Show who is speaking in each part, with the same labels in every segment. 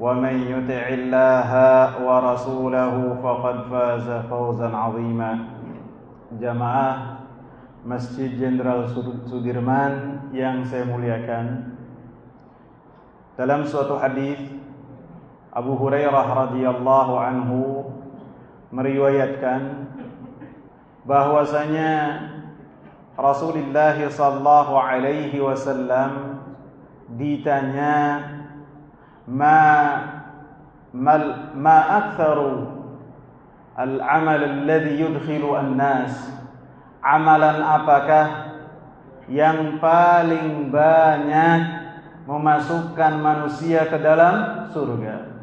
Speaker 1: ومن يطع الله ورسوله فقد فاز فوزا عظيما جماعة Masjid Jenderal Sudirman yang saya muliakan dalam suatu hadis Abu Hurairah radhiyallahu anhu meriwayatkan bahwasanya Rasulullah sallallahu alaihi wasallam ditanya ma mal ma aktharu al-amal alladhi yudkhilu an-nas. Amalan apakah yang paling banyak memasukkan manusia ke dalam surga?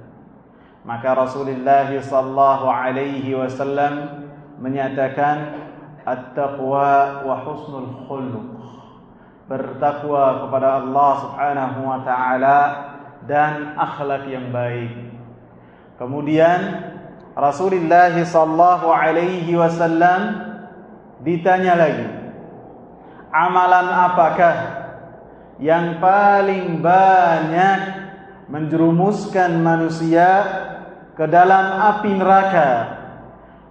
Speaker 1: Maka Rasulullah sallallahu alaihi wasallam menyatakan at-taqwa wa husnul khuluq. Bertakwa kepada Allah Subhanahu wa taala dan akhlak yang baik. Kemudian Rasulullah sallallahu alaihi wasallam ditanya lagi, amalan apakah yang paling banyak menjerumuskan manusia ke dalam api neraka?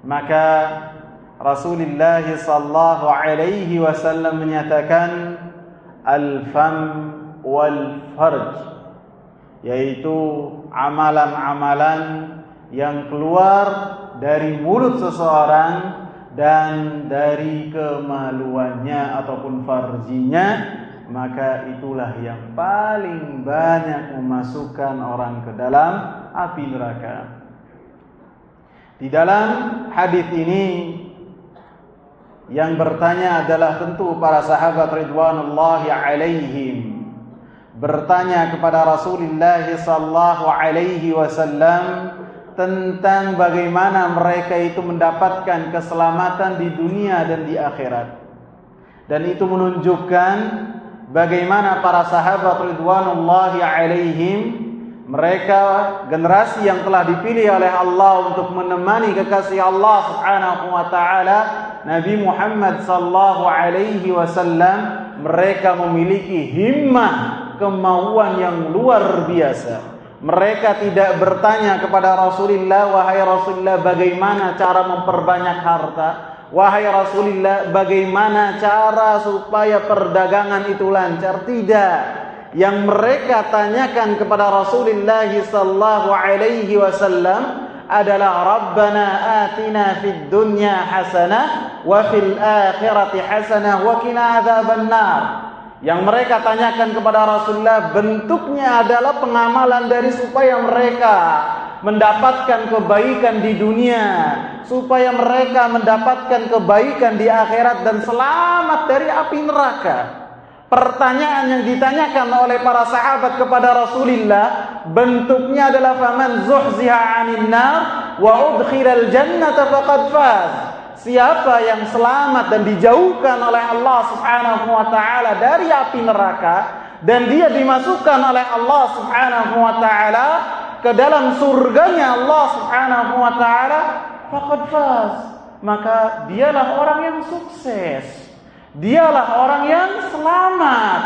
Speaker 1: Maka Rasulullah sallallahu alaihi wasallam menyatakan al-fam wal farj yaitu amalan-amalan yang keluar dari mulut seseorang dan dari kemaluannya ataupun farjinya maka itulah yang paling banyak memasukkan orang ke dalam api neraka. Di dalam hadis ini yang bertanya adalah tentu para sahabat ridwanullahi alaihim bertanya kepada Rasulullah sallallahu alaihi wasallam tentang bagaimana mereka itu mendapatkan keselamatan di dunia dan di akhirat. Dan itu menunjukkan bagaimana para sahabat ridwanullahi alaihim mereka generasi yang telah dipilih oleh Allah untuk menemani kekasih Allah Subhanahu wa taala Nabi Muhammad sallallahu alaihi wasallam mereka memiliki himmah kemauan yang luar biasa. Mereka tidak bertanya kepada Rasulullah, wahai Rasulullah, bagaimana cara memperbanyak harta? Wahai Rasulullah, bagaimana cara supaya perdagangan itu lancar? Tidak. Yang mereka tanyakan kepada Rasulullah sallallahu alaihi wasallam adalah Rabbana atina fid dunya hasanah wa fil akhirati hasanah wa qina adzabannar. Yang mereka tanyakan kepada Rasulullah bentuknya adalah pengamalan dari supaya mereka mendapatkan kebaikan di dunia, supaya mereka mendapatkan kebaikan di akhirat dan selamat dari api neraka. Pertanyaan yang ditanyakan oleh para sahabat kepada Rasulullah bentuknya adalah faman zuhziha 'anil nar wa udkhilal jannata faqad faz. Siapa yang selamat dan dijauhkan oleh Allah Subhanahu wa taala dari api neraka dan dia dimasukkan oleh Allah Subhanahu wa taala ke dalam surganya Allah Subhanahu wa taala, faqad. Maka dialah orang yang sukses. Dialah orang yang selamat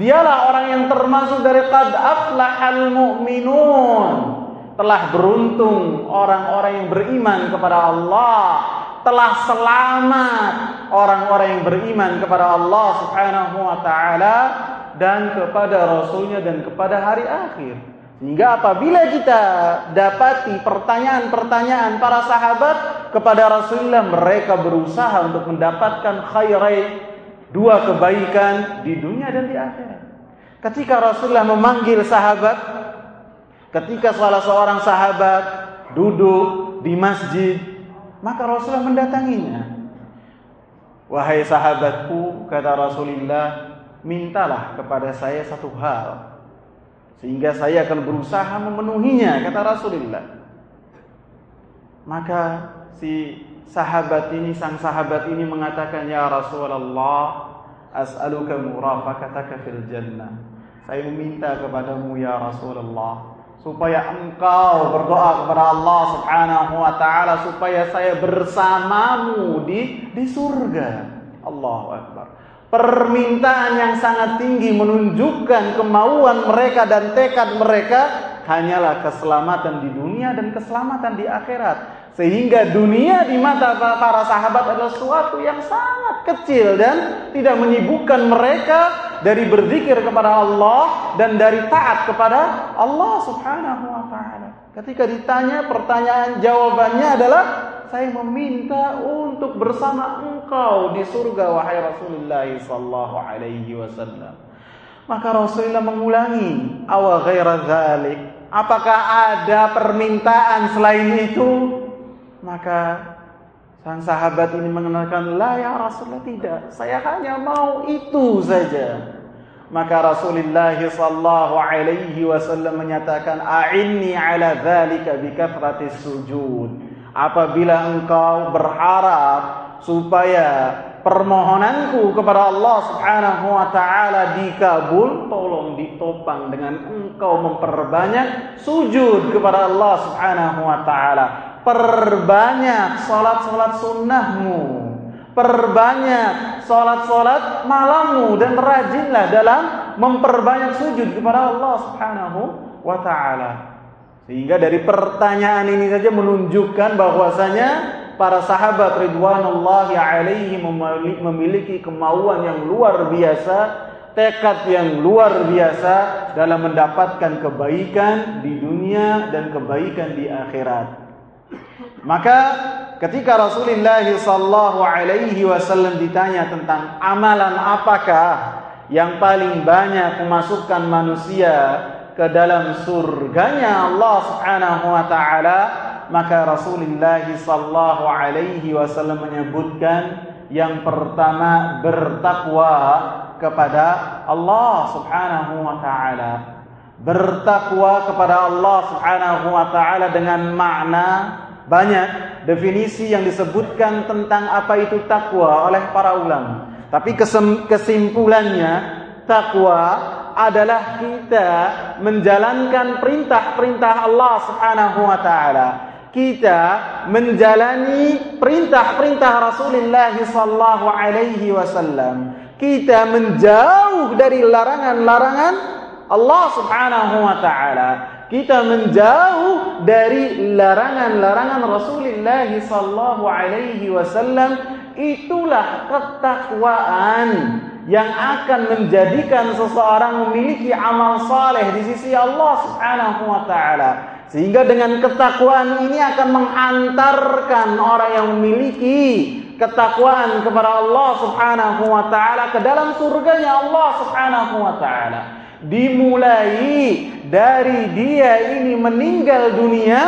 Speaker 1: dialah orang yang termasuk dari qad aflahal mu'minun. Telah beruntung orang-orang yang beriman kepada Allah, telah selamat orang-orang yang beriman kepada Allah Subhanahu wa taala dan kepada rasulnya dan kepada hari akhir. Sehingga apabila kita dapati pertanyaan-pertanyaan para sahabat kepada Rasulullah, mereka berusaha untuk mendapatkan khairai dua kebaikan di dunia dan di akhirat. Ketika Rasulullah memanggil sahabat, ketika salah seorang sahabat duduk di masjid, maka Rasulullah mendatanginya. Wahai sahabatku, kata Rasulullah, mintalah kepada saya satu hal sehingga saya akan berusaha memenuhinya kata Rasulullah maka si sahabat ini sang sahabat ini mengatakan ya Rasulullah as'aluka murafaqataka fil jannah saya meminta kepadamu ya Rasulullah supaya engkau berdoa kepada Allah Subhanahu wa taala supaya saya bersamamu di di surga Allahu akbar permintaan yang sangat tinggi menunjukkan kemauan mereka dan tekad mereka hanyalah keselamatan di dunia dan keselamatan di akhirat. Sehingga dunia di mata para sahabat adalah sesuatu yang sangat kecil dan tidak menyibukkan mereka dari berzikir kepada Allah dan dari taat kepada Allah Subhanahu wa taala. Ketika ditanya pertanyaan jawabannya adalah saya meminta untuk bersama engkau di surga wahai Rasulullah sallallahu alaihi wasallam. Maka Rasulullah mengulangi, "Awa ghaira dzalik?" Apakah ada permintaan selain itu? Maka sang sahabat ini mengenalkan, "La ya Rasulullah tidak. Saya hanya mau itu saja." Maka Rasulullah sallallahu alaihi wasallam menyatakan, "A'inni ala dzalika bi kathratis sujud." apabila engkau berharap supaya permohonanku kepada Allah Subhanahu wa taala dikabul, tolong ditopang dengan engkau memperbanyak sujud kepada Allah Subhanahu wa taala. Perbanyak salat-salat sunnahmu. Perbanyak salat-salat malammu dan rajinlah dalam memperbanyak sujud kepada Allah Subhanahu wa taala. Sehingga dari pertanyaan ini saja menunjukkan bahwasanya para sahabat ridwanullahi alaihi memiliki kemauan yang luar biasa, tekad yang luar biasa dalam mendapatkan kebaikan di dunia dan kebaikan di akhirat. Maka ketika Rasulullah sallallahu alaihi wasallam ditanya tentang amalan apakah yang paling banyak memasukkan manusia ke dalam surganya Allah Subhanahu wa taala maka Rasulullah sallallahu alaihi wasallam menyebutkan yang pertama bertakwa kepada Allah Subhanahu wa taala. Bertakwa kepada Allah Subhanahu wa taala dengan makna banyak definisi yang disebutkan tentang apa itu takwa oleh para ulama tapi kesimpulannya takwa adalah kita menjalankan perintah-perintah Allah Subhanahu wa taala. Kita menjalani perintah-perintah Rasulullah sallallahu alaihi wasallam. Kita menjauh dari larangan-larangan Allah Subhanahu wa taala. Kita menjauh dari larangan-larangan Rasulullah sallallahu alaihi wasallam. Itulah ketakwaan yang akan menjadikan seseorang memiliki amal saleh di sisi Allah Subhanahu wa taala. Sehingga dengan ketakwaan ini akan menghantarkan orang yang memiliki ketakwaan kepada Allah Subhanahu wa taala ke dalam surganya Allah Subhanahu wa taala. Dimulai dari dia ini meninggal dunia,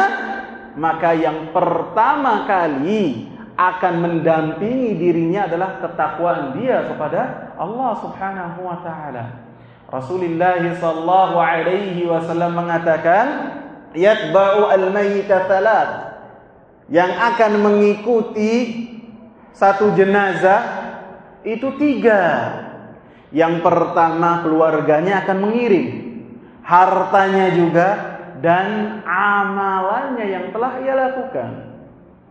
Speaker 1: maka yang pertama kali akan mendampingi dirinya adalah ketakwaan dia kepada Allah Subhanahu wa taala. Rasulullah sallallahu alaihi wasallam mengatakan, "Yatba'u al-mayyita thalath." Yang akan mengikuti satu jenazah itu tiga. Yang pertama keluarganya akan mengiring, hartanya juga dan amalannya yang telah ia lakukan.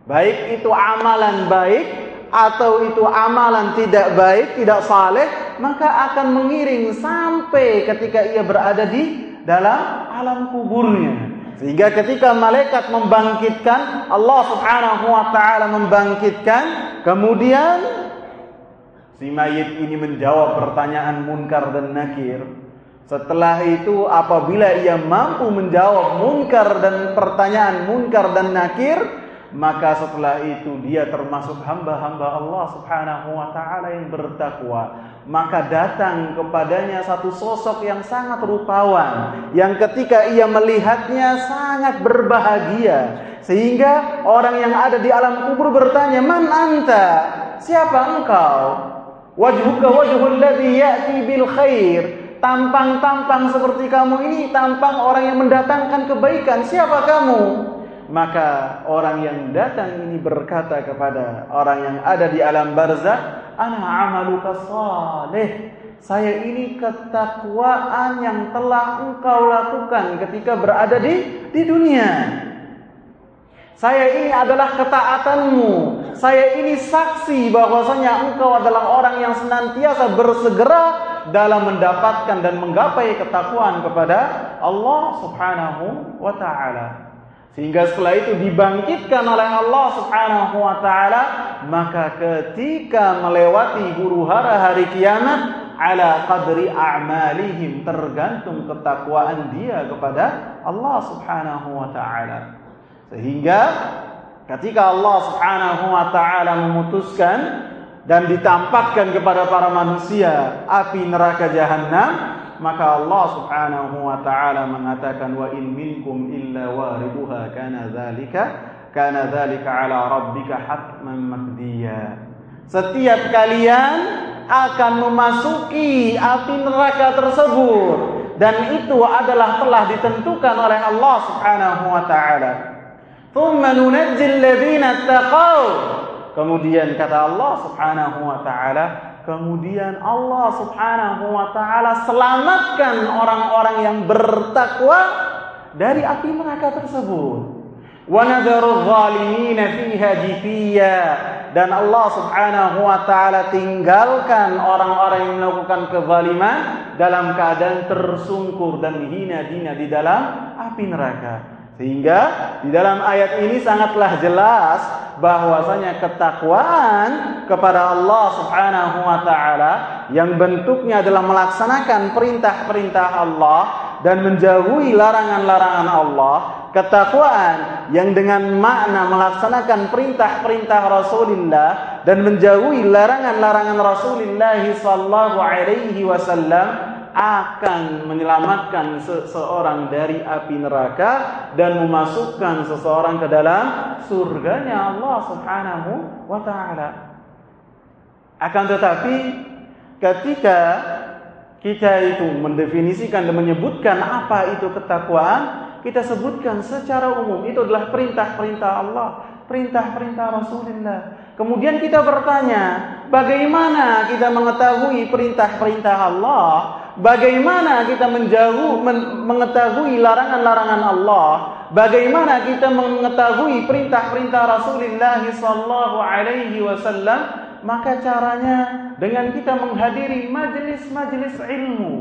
Speaker 1: Baik itu amalan baik atau itu amalan tidak baik, tidak saleh, maka akan mengiring sampai ketika ia berada di dalam alam kuburnya. Sehingga ketika malaikat membangkitkan, Allah Subhanahu wa taala membangkitkan, kemudian si mayit ini menjawab pertanyaan munkar dan nakir. Setelah itu apabila ia mampu menjawab munkar dan pertanyaan munkar dan nakir, maka setelah itu dia termasuk hamba-hamba Allah Subhanahu wa taala yang bertakwa. Maka datang kepadanya satu sosok yang sangat rupawan yang ketika ia melihatnya sangat berbahagia sehingga orang yang ada di alam kubur bertanya, "Man anta? Siapa engkau?" Wajhuka wajhul ladzi ya'ti bil khair tampang-tampang seperti kamu ini tampang orang yang mendatangkan kebaikan. Siapa kamu? Maka orang yang datang ini berkata kepada orang yang ada di alam barzah, "Ana amaluka salih." Saya ini ketakwaan yang telah engkau lakukan ketika berada di di dunia. Saya ini adalah ketaatanmu. Saya ini saksi bahwasanya engkau adalah orang yang senantiasa bersegera dalam mendapatkan dan menggapai ketakwaan kepada Allah Subhanahu wa taala. Sehingga setelah itu dibangkitkan oleh Allah Subhanahu wa taala, maka ketika melewati huru hara hari kiamat ala qadri a'malihim tergantung ketakwaan dia kepada Allah Subhanahu wa taala. Sehingga ketika Allah Subhanahu wa taala memutuskan dan ditampakkan kepada para manusia api neraka jahanam, maka Allah Subhanahu wa taala mengatakan wa in minkum illa wariduha kana dzalika kana dzalika ala rabbika hatman maqdiya. Setiap kalian akan memasuki api neraka tersebut dan itu adalah telah ditentukan oleh Allah Subhanahu wa taala. Kemudian kata Allah Subhanahu wa taala, kemudian Allah Subhanahu wa taala selamatkan orang-orang yang bertakwa dari api neraka tersebut. Dan Allah Subhanahu wa taala tinggalkan orang-orang yang melakukan kezaliman dalam keadaan tersungkur dan hina-hina di dalam api neraka. Sehingga di dalam ayat ini sangatlah jelas bahwasanya ketakwaan kepada Allah Subhanahu wa taala yang bentuknya adalah melaksanakan perintah-perintah Allah dan menjauhi larangan-larangan Allah, ketakwaan yang dengan makna melaksanakan perintah-perintah Rasulullah dan menjauhi larangan-larangan Rasulullah sallallahu alaihi wasallam akan menyelamatkan seseorang dari api neraka dan memasukkan seseorang ke dalam surganya Allah Subhanahu wa taala. Akan tetapi ketika kita itu mendefinisikan dan menyebutkan apa itu ketakwaan, kita sebutkan secara umum itu adalah perintah-perintah Allah, perintah-perintah Rasulullah. Kemudian kita bertanya, bagaimana kita mengetahui perintah-perintah Allah? Bagaimana kita menjauh men, mengetahui larangan-larangan Allah? Bagaimana kita mengetahui perintah-perintah Rasulullah sallallahu alaihi wasallam? Maka caranya dengan kita menghadiri majelis-majelis ilmu.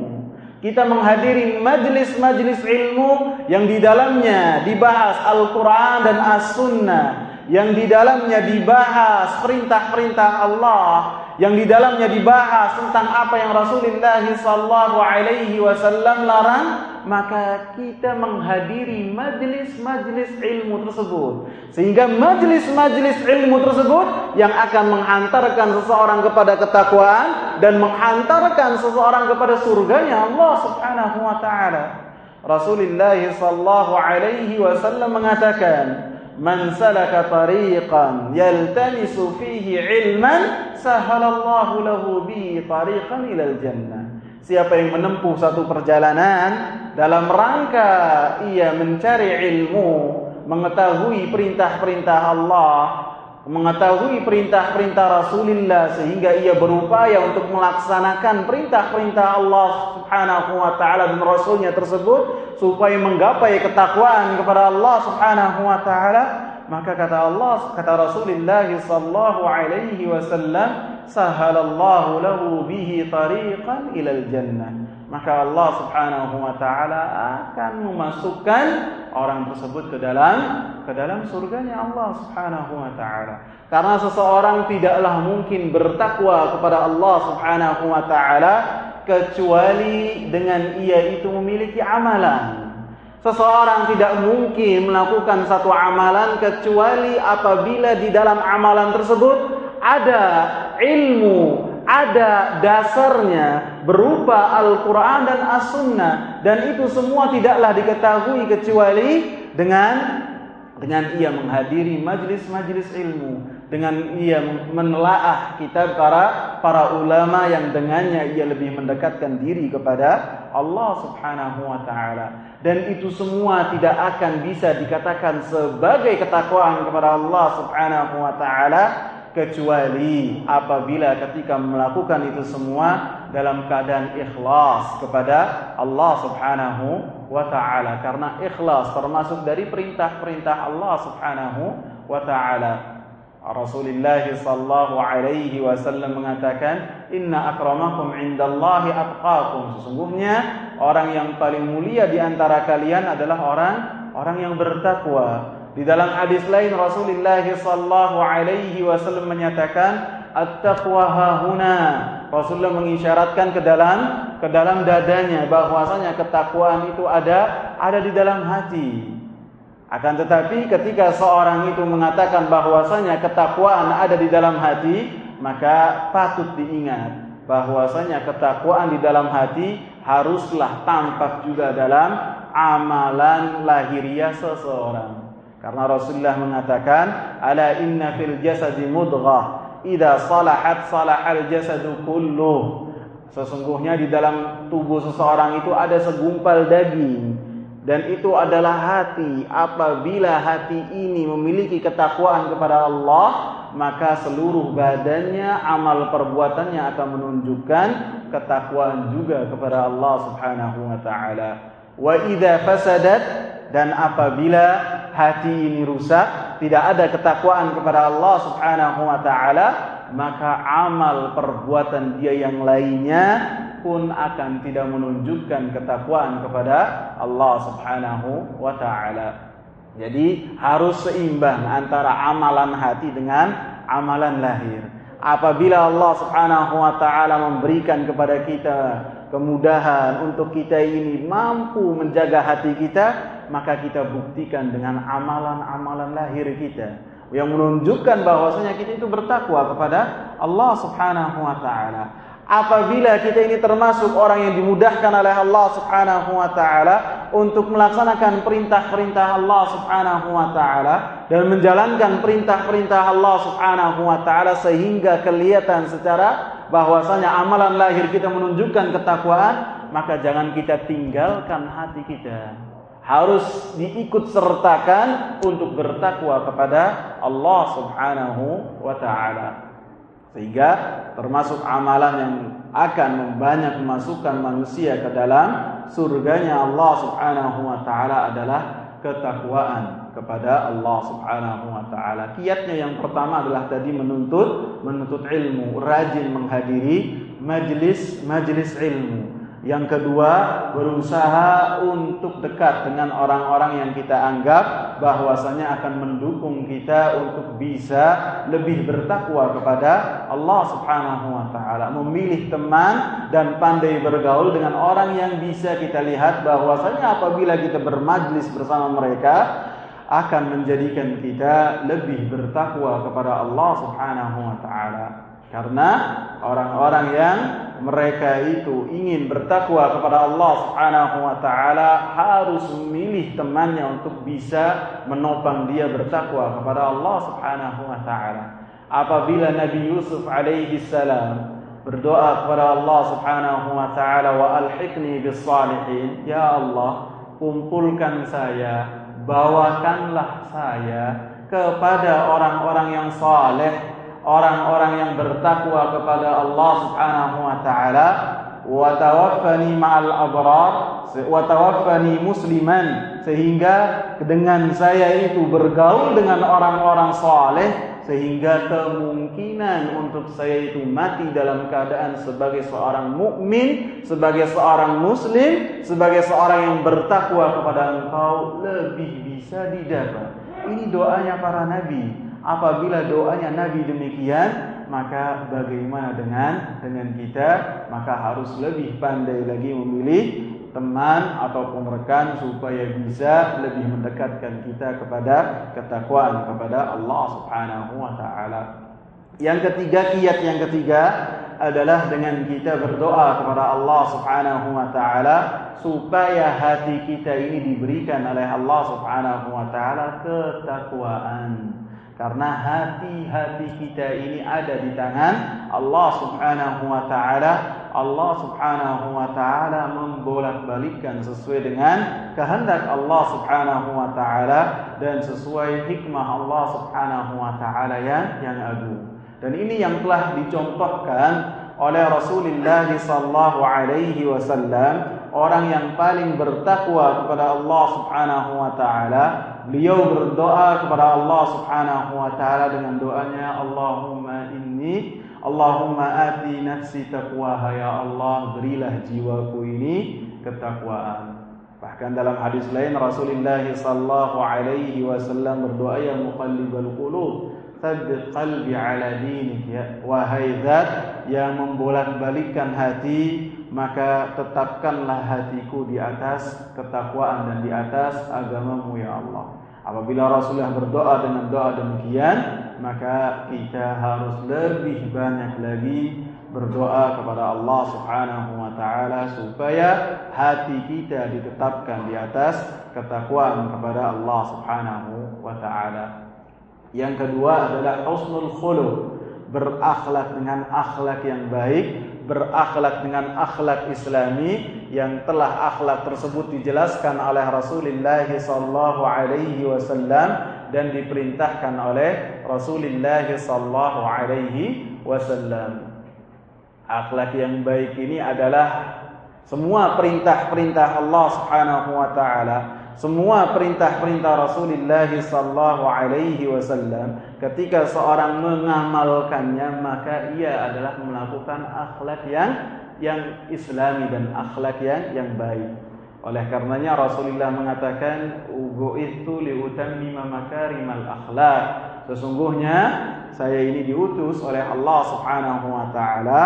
Speaker 1: Kita menghadiri majelis-majelis ilmu yang di dalamnya dibahas Al-Quran dan As-Sunnah. Yang di dalamnya dibahas perintah-perintah Allah yang di dalamnya dibahas tentang apa yang Rasulullah sallallahu alaihi wasallam larang, maka kita menghadiri majelis-majelis ilmu tersebut. Sehingga majelis-majelis ilmu tersebut yang akan menghantarkan seseorang kepada ketakwaan dan menghantarkan seseorang kepada surganya Allah Subhanahu wa taala. Rasulullah sallallahu alaihi wasallam mengatakan, man salaka tariqan yaltamisu fihi ilman sahalallahu lahu bi tariqan ilal jannah. Siapa yang menempuh satu perjalanan dalam rangka ia mencari ilmu, mengetahui perintah-perintah Allah, mengetahui perintah-perintah Rasulullah sehingga ia berupaya untuk melaksanakan perintah-perintah Allah Subhanahu wa taala dan rasulnya tersebut supaya menggapai ketakwaan kepada Allah Subhanahu wa taala. Maka kata Allah kata Rasulullah sallallahu alaihi wasallam sahalallahu lahu bihi tariqan ilal jannah. Maka Allah Subhanahu wa taala akan memasukkan orang tersebut ke dalam ke dalam surganya Allah Subhanahu wa taala. Karena seseorang tidaklah mungkin bertakwa kepada Allah Subhanahu wa taala kecuali dengan ia itu memiliki amalan. Seseorang tidak mungkin melakukan satu amalan kecuali apabila di dalam amalan tersebut ada ilmu ada dasarnya berupa Al-Quran dan As-Sunnah. Dan itu semua tidaklah diketahui kecuali dengan dengan ia menghadiri majlis-majlis ilmu. Dengan ia menelaah kitab para para ulama yang dengannya ia lebih mendekatkan diri kepada Allah Subhanahu wa taala. Dan itu semua tidak akan bisa dikatakan sebagai ketakwaan kepada Allah Subhanahu wa taala kecuali apabila ketika melakukan itu semua dalam keadaan ikhlas kepada Allah Subhanahu wa taala. Karena ikhlas termasuk dari perintah-perintah Allah Subhanahu wa taala. Rasulullah sallallahu alaihi wasallam mengatakan inna akramakum indallahi atqakum. Sesungguhnya orang yang paling mulia di antara kalian adalah orang orang yang bertakwa di dalam hadis lain Rasulullah sallallahu alaihi wasallam menyatakan at-taqwa hahuna. Rasulullah mengisyaratkan ke dalam ke dalam dadanya bahwasanya ketakwaan itu ada ada di dalam hati. Akan tetapi ketika seorang itu mengatakan bahwasanya ketakwaan ada di dalam hati, maka patut diingat bahwasanya ketakwaan di dalam hati haruslah tampak juga dalam amalan lahiriah seseorang. Karena Rasulullah mengatakan, "Ala inna fil jasadi mudghah, idza salahat salahal jasadu kulluh." Sesungguhnya di dalam tubuh seseorang itu ada segumpal daging dan itu adalah hati. Apabila hati ini memiliki ketakwaan kepada Allah, maka seluruh badannya, amal perbuatannya akan menunjukkan ketakwaan juga kepada Allah Subhanahu wa taala. Wa idza fasadat dan apabila hati ini rusak, tidak ada ketakwaan kepada Allah Subhanahu wa taala, maka amal perbuatan dia yang lainnya pun akan tidak menunjukkan ketakwaan kepada Allah Subhanahu wa taala. Jadi harus seimbang antara amalan hati dengan amalan lahir. Apabila Allah Subhanahu wa taala memberikan kepada kita kemudahan untuk kita ini mampu menjaga hati kita, maka kita buktikan dengan amalan-amalan lahir kita yang menunjukkan bahwasanya kita itu bertakwa kepada Allah Subhanahu wa taala. Apabila kita ini termasuk orang yang dimudahkan oleh Allah Subhanahu wa taala untuk melaksanakan perintah-perintah Allah Subhanahu wa taala dan menjalankan perintah-perintah Allah Subhanahu wa taala sehingga kelihatan secara bahwasanya amalan lahir kita menunjukkan ketakwaan, maka jangan kita tinggalkan hati kita. Harus diikut sertakan untuk bertakwa kepada Allah Subhanahu wa taala. Sehingga termasuk amalan yang akan membanyak memasukkan manusia ke dalam surganya Allah Subhanahu wa taala adalah ketakwaan kepada Allah Subhanahu wa taala. Kiatnya yang pertama adalah tadi menuntut menuntut ilmu, rajin menghadiri majelis-majelis ilmu. Yang kedua, berusaha untuk dekat dengan orang-orang yang kita anggap bahwasanya akan mendukung kita untuk bisa lebih bertakwa kepada Allah Subhanahu wa taala. Memilih teman dan pandai bergaul dengan orang yang bisa kita lihat bahwasanya apabila kita bermajlis bersama mereka, akan menjadikan kita lebih bertakwa kepada Allah Subhanahu wa taala. Karena orang-orang yang mereka itu ingin bertakwa kepada Allah Subhanahu wa taala harus memilih temannya untuk bisa menopang dia bertakwa kepada Allah Subhanahu wa taala. Apabila Nabi Yusuf alaihi salam berdoa kepada Allah Subhanahu wa taala wa alhiqni bis salihin, ya Allah, kumpulkan saya bawakanlah saya kepada orang-orang yang saleh, orang-orang yang bertakwa kepada Allah Subhanahu wa taala wa tawaffani ma'al abrar wa tawaffani musliman sehingga dengan saya itu bergaul dengan orang-orang saleh sehingga kemungkinan untuk saya itu mati dalam keadaan sebagai seorang mukmin, sebagai seorang muslim, sebagai seorang yang bertakwa kepada Engkau lebih bisa didapat. Ini doanya para nabi. Apabila doanya nabi demikian, maka bagaimana dengan dengan kita? Maka harus lebih pandai lagi memilih teman ataupun rekan supaya bisa lebih mendekatkan kita kepada ketakwaan kepada Allah Subhanahu wa taala. Yang ketiga, kiat yang ketiga adalah dengan kita berdoa kepada Allah Subhanahu wa taala supaya hati kita ini diberikan oleh Allah Subhanahu wa taala ketakwaan. Karena hati-hati kita ini ada di tangan Allah Subhanahu wa taala. Allah Subhanahu wa taala membolak-balikkan sesuai dengan kehendak Allah Subhanahu wa taala dan sesuai hikmah Allah Subhanahu wa taala yang yang agung. Dan ini yang telah dicontohkan oleh Rasulullah sallallahu alaihi wasallam orang yang paling bertakwa kepada Allah Subhanahu wa taala beliau berdoa kepada Allah Subhanahu wa taala dengan doanya Allahumma inni Allahumma ati nafsi taqwaha ya Allah berilah jiwaku ini ketakwaan. Bahkan dalam hadis lain Rasulullah sallallahu alaihi wasallam berdoa ya muqallibal qulub tsabbit qalbi ala dinik ya wahai zat yang membolak-balikkan hati maka tetapkanlah hatiku di atas ketakwaan dan di atas agamamu ya Allah. Apabila Rasulullah berdoa dengan doa demikian, maka kita harus lebih banyak lagi berdoa kepada Allah Subhanahu wa taala supaya hati kita ditetapkan di atas ketakwaan kepada Allah Subhanahu wa taala. Yang kedua adalah husnul khuluq, berakhlak dengan akhlak yang baik berakhlak dengan akhlak islami yang telah akhlak tersebut dijelaskan oleh Rasulullah sallallahu alaihi wasallam dan diperintahkan oleh Rasulullah sallallahu alaihi wasallam. Akhlak yang baik ini adalah semua perintah-perintah Allah Subhanahu wa taala semua perintah-perintah Rasulullah sallallahu alaihi wasallam ketika seorang mengamalkannya maka ia adalah melakukan akhlak yang yang islami dan akhlak yang yang baik. Oleh karenanya Rasulullah mengatakan itu liutammima makarimal akhlak. Sesungguhnya saya ini diutus oleh Allah Subhanahu wa taala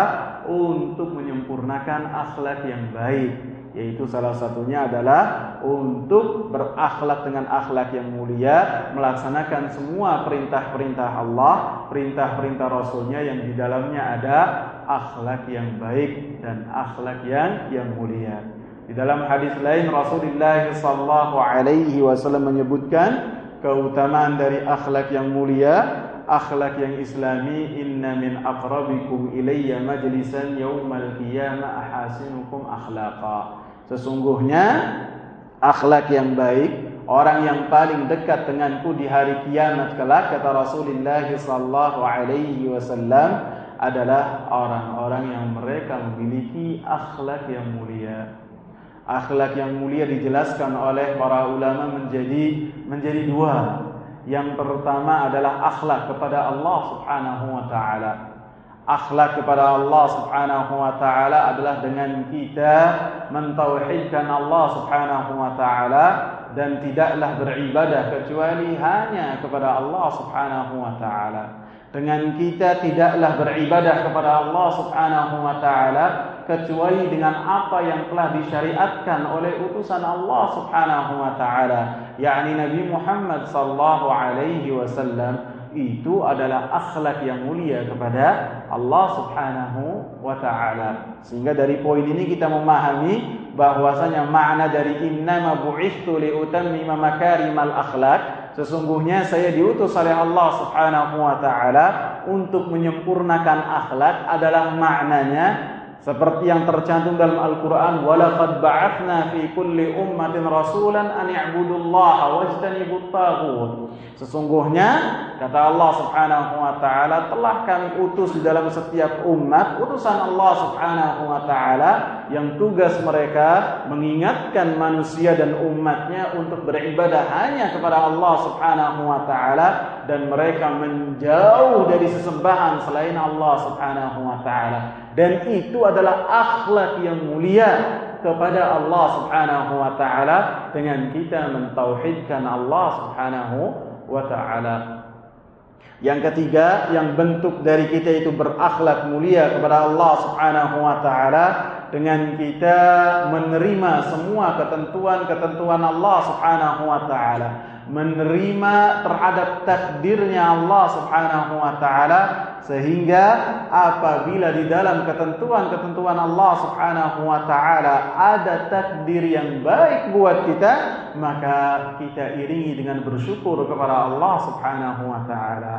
Speaker 1: untuk menyempurnakan akhlak yang baik yaitu salah satunya adalah untuk berakhlak dengan akhlak yang mulia, melaksanakan semua perintah-perintah Allah, perintah-perintah Rasulnya yang di dalamnya ada akhlak yang baik dan akhlak yang yang mulia. Di dalam hadis lain Rasulullah sallallahu alaihi wasallam menyebutkan keutamaan dari akhlak yang mulia, akhlak yang islami, inna min aqrabikum ilayya majlisan yaumal qiyamah ahasinukum akhlaqa. Sesungguhnya akhlak yang baik, orang yang paling dekat denganku di hari kiamat kelak kata Rasulullah sallallahu alaihi wasallam adalah orang-orang yang mereka memiliki akhlak yang mulia. Akhlak yang mulia dijelaskan oleh para ulama menjadi menjadi dua. Yang pertama adalah akhlak kepada Allah Subhanahu wa taala akhlak kepada Allah Subhanahu wa taala adalah dengan kita mentauhidkan Allah Subhanahu wa taala dan tidaklah beribadah kecuali hanya kepada Allah Subhanahu wa taala. Dengan kita tidaklah beribadah kepada Allah Subhanahu wa taala kecuali dengan apa yang telah disyariatkan oleh utusan Allah Subhanahu wa taala, yakni Nabi Muhammad sallallahu alaihi wasallam itu adalah akhlak yang mulia kepada Allah Subhanahu wa taala. Sehingga dari poin ini kita memahami bahwasanya makna dari innama bu'ithu li utammima makarimal akhlak sesungguhnya saya diutus oleh Allah Subhanahu wa taala untuk menyempurnakan akhlak adalah maknanya seperti yang tercantum dalam Al-Qur'an walaqad ba'atsna fi kulli ummatin rasulan an i'budullaha wajtanibut taghut. Sesungguhnya kata Allah Subhanahu wa taala telah kami utus di dalam setiap umat utusan Allah Subhanahu wa taala yang tugas mereka mengingatkan manusia dan umatnya untuk beribadah hanya kepada Allah Subhanahu wa taala dan mereka menjauh dari sesembahan selain Allah Subhanahu wa taala dan itu adalah akhlak yang mulia kepada Allah Subhanahu wa taala dengan kita mentauhidkan Allah Subhanahu wa taala. Yang ketiga, yang bentuk dari kita itu berakhlak mulia kepada Allah Subhanahu wa taala dengan kita menerima semua ketentuan-ketentuan Allah Subhanahu wa taala, menerima terhadap takdirnya Allah Subhanahu wa taala sehingga apabila di dalam ketentuan-ketentuan Allah Subhanahu wa taala ada takdir yang baik buat kita, maka kita iringi dengan bersyukur kepada Allah Subhanahu wa taala.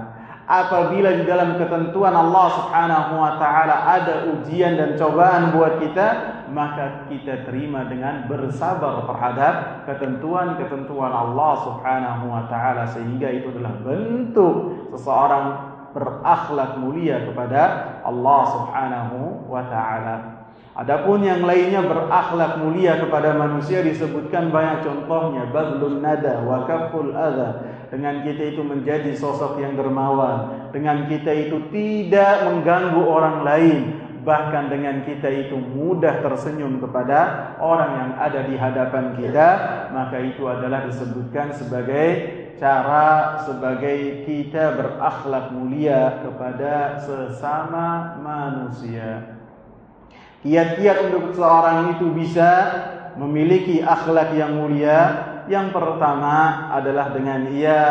Speaker 1: Apabila di dalam ketentuan Allah Subhanahu wa taala ada ujian dan cobaan buat kita, maka kita terima dengan bersabar terhadap ketentuan-ketentuan Allah Subhanahu wa taala sehingga itu adalah bentuk seseorang berakhlak mulia kepada Allah Subhanahu wa taala. Adapun yang lainnya berakhlak mulia kepada manusia disebutkan banyak contohnya badlun nada wa kaful adha. Dengan kita itu menjadi sosok yang dermawan. Dengan kita itu tidak mengganggu orang lain. Bahkan dengan kita itu mudah tersenyum kepada orang yang ada di hadapan kita maka itu adalah disebutkan sebagai cara sebagai kita berakhlak mulia kepada sesama manusia. Kiat-kiat untuk seorang itu bisa memiliki akhlak yang mulia. Yang pertama adalah dengan ia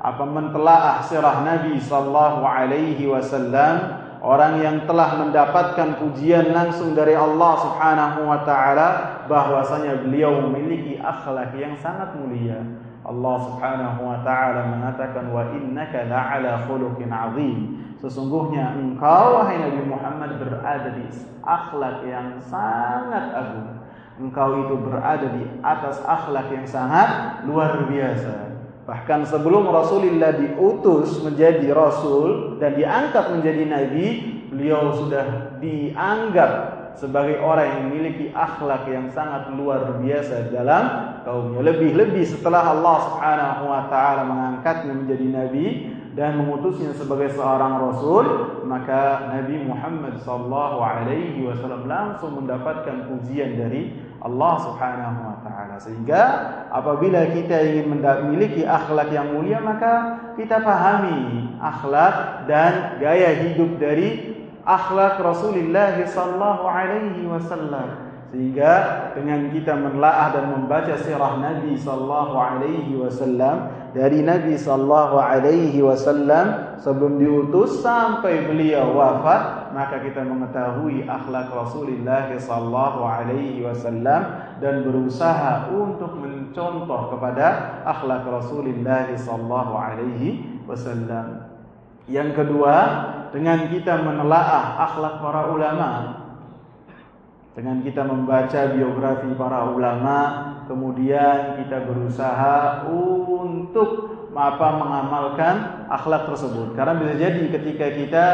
Speaker 1: apa mentelaah sirah Nabi sallallahu alaihi wasallam orang yang telah mendapatkan pujian langsung dari Allah Subhanahu wa taala bahwasanya beliau memiliki akhlak yang sangat mulia. Allah Subhanahu wa taala mengatakan wa innaka la'ala khuluqin azim. Sesungguhnya engkau wahai Nabi Muhammad berada di akhlak yang sangat agung. Engkau itu berada di atas akhlak yang sangat luar biasa. Bahkan sebelum Rasulullah diutus menjadi rasul dan diangkat menjadi nabi, beliau sudah dianggap sebagai orang yang memiliki akhlak yang sangat luar biasa dalam kaumnya. Lebih-lebih setelah Allah Subhanahu wa taala mengangkatnya menjadi nabi dan mengutusnya sebagai seorang rasul, maka Nabi Muhammad sallallahu alaihi wasallam langsung mendapatkan pujian dari Allah Subhanahu wa taala. Sehingga apabila kita ingin memiliki akhlak yang mulia, maka kita pahami akhlak dan gaya hidup dari akhlak Rasulullah sallallahu alaihi wasallam. Sehingga dengan kita menelaah dan membaca sirah Nabi sallallahu alaihi wasallam dari Nabi sallallahu alaihi wasallam sebelum diutus sampai beliau wafat maka kita mengetahui akhlak Rasulullah sallallahu alaihi wasallam dan berusaha untuk mencontoh kepada akhlak Rasulullah sallallahu alaihi wasallam yang kedua dengan kita menelaah akhlak para ulama dengan kita membaca biografi para ulama kemudian kita berusaha untuk apa mengamalkan akhlak tersebut karena bisa jadi ketika kita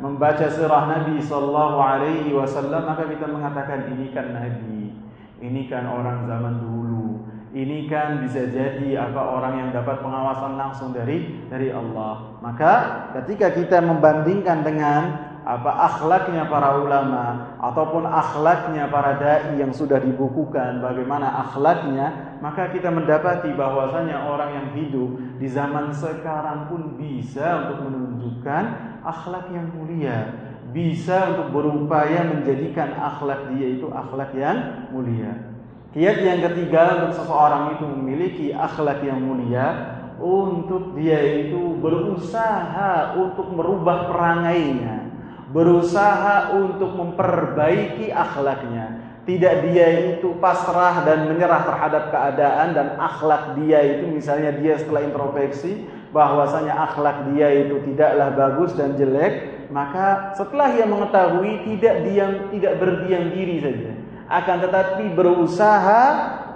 Speaker 1: membaca sirah Nabi sallallahu alaihi wasallam maka kita mengatakan ini kan nabi ini kan orang zaman dulu ini kan bisa jadi apa orang yang dapat pengawasan langsung dari dari Allah. Maka ketika kita membandingkan dengan apa akhlaknya para ulama ataupun akhlaknya para dai yang sudah dibukukan bagaimana akhlaknya maka kita mendapati bahwasanya orang yang hidup di zaman sekarang pun bisa untuk menunjukkan akhlak yang mulia bisa untuk berupaya menjadikan akhlak dia itu akhlak yang mulia. Kiat yang ketiga untuk seseorang itu memiliki akhlak yang mulia untuk dia itu berusaha untuk merubah perangainya, berusaha untuk memperbaiki akhlaknya. Tidak dia itu pasrah dan menyerah terhadap keadaan dan akhlak dia itu misalnya dia setelah introspeksi bahwasanya akhlak dia itu tidaklah bagus dan jelek, maka setelah ia mengetahui tidak diam tidak berdiam diri saja akan tetapi berusaha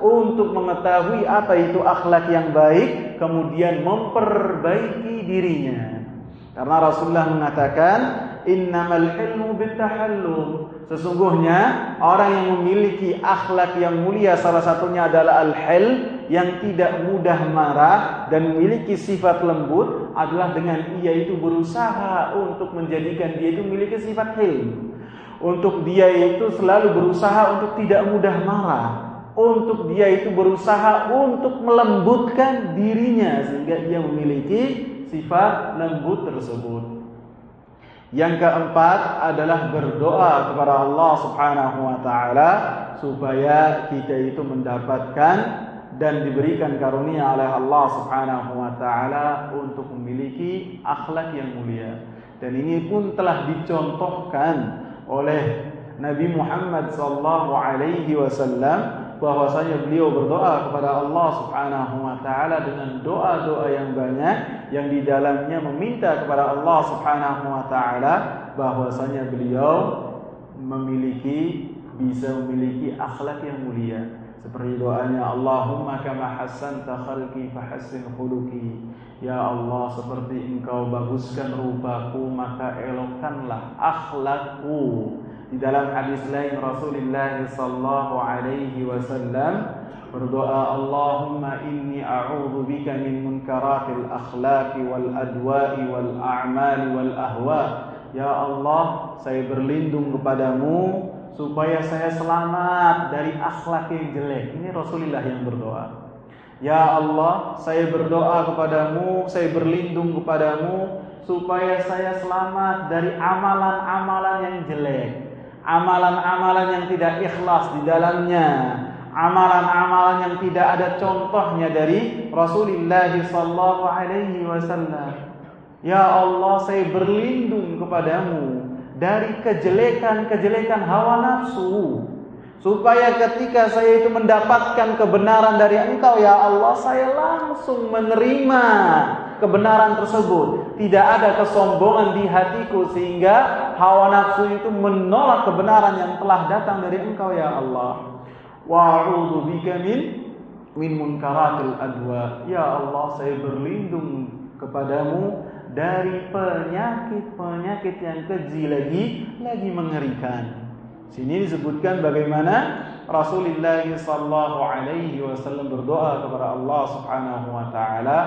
Speaker 1: untuk mengetahui apa itu akhlak yang baik kemudian memperbaiki dirinya. Karena Rasulullah mengatakan, "Innamal ilmu bitahallum." Sesungguhnya orang yang memiliki akhlak yang mulia salah satunya adalah al-hil yang tidak mudah marah dan memiliki sifat lembut adalah dengan ia itu berusaha untuk menjadikan dia itu memiliki sifat hilm. Untuk dia itu selalu berusaha untuk tidak mudah marah untuk dia itu berusaha untuk melembutkan dirinya sehingga dia memiliki sifat lembut tersebut. Yang keempat adalah berdoa kepada Allah Subhanahu wa taala supaya kita itu mendapatkan dan diberikan karunia oleh Allah Subhanahu wa taala untuk memiliki akhlak yang mulia. Dan ini pun telah dicontohkan oleh Nabi Muhammad sallallahu alaihi wasallam bahwasanya beliau berdoa kepada Allah Subhanahu wa taala dengan doa-doa yang banyak yang di dalamnya meminta kepada Allah Subhanahu wa taala bahwasanya beliau memiliki bisa memiliki akhlak yang mulia. Seperti doanya Allahumma kama hassanta khalqi fahassin khuluqi. Ya Allah seperti engkau baguskan rupaku maka elokkanlah akhlakku di dalam hadis lain Rasulullah sallallahu alaihi wasallam berdoa Allahumma inni a'udzu bika min munkaratil akhlaqi wal adwa'i wal a'mali wal ahwa. Ya Allah, saya berlindung kepadamu supaya saya selamat dari akhlak yang jelek. Ini Rasulullah yang berdoa. Ya Allah, saya berdoa kepadamu, saya berlindung kepadamu supaya saya selamat dari amalan-amalan yang jelek amalan-amalan yang tidak ikhlas di dalamnya, amalan-amalan yang tidak ada contohnya dari Rasulullah sallallahu alaihi wasallam. Ya Allah, saya berlindung kepadamu dari kejelekan-kejelekan hawa nafsu supaya ketika saya itu mendapatkan kebenaran dari Engkau ya Allah, saya langsung menerima kebenaran tersebut. Tidak ada kesombongan di hatiku sehingga hawa nafsu itu menolak kebenaran yang telah datang dari Engkau ya Allah. Wa'udzu bika min min munkaratil adwa. Ya Allah, saya berlindung kepadamu dari penyakit-penyakit yang keji lagi lagi mengerikan. Sini disebutkan bagaimana Rasulullah sallallahu alaihi wasallam berdoa kepada Allah Subhanahu wa taala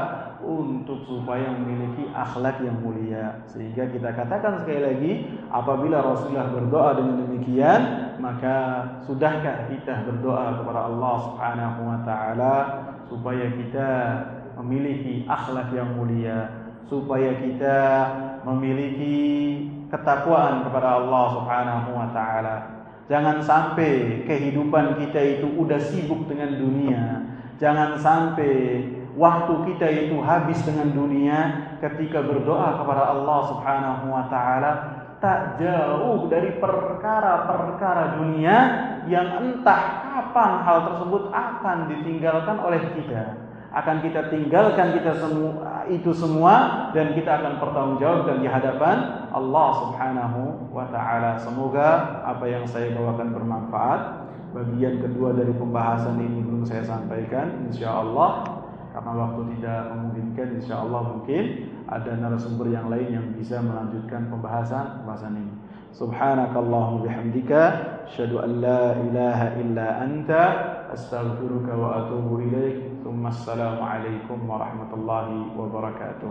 Speaker 1: untuk supaya memiliki akhlak yang mulia. Sehingga kita katakan sekali lagi, apabila Rasulullah berdoa dengan demikian, maka sudahkah kita berdoa kepada Allah Subhanahu wa taala supaya kita memiliki akhlak yang mulia, supaya kita memiliki ketakwaan kepada Allah Subhanahu wa taala. Jangan sampai kehidupan kita itu udah sibuk dengan dunia. Jangan sampai waktu kita itu habis dengan dunia ketika berdoa kepada Allah Subhanahu wa taala tak jauh dari perkara-perkara dunia yang entah kapan hal tersebut akan ditinggalkan oleh kita akan kita tinggalkan kita semua itu semua dan kita akan pertanggungjawabkan di hadapan Allah Subhanahu wa taala. Semoga apa yang saya bawakan bermanfaat. Bagian kedua dari pembahasan ini belum saya sampaikan insyaallah karena waktu tidak memungkinkan insya Allah mungkin ada narasumber yang lain yang bisa melanjutkan pembahasan pembahasan ini subhanakallahumma bihamdika asyhadu an la ilaha illa anta astaghfiruka wa atubu ثم السلام عليكم ورحمة الله وبركاته.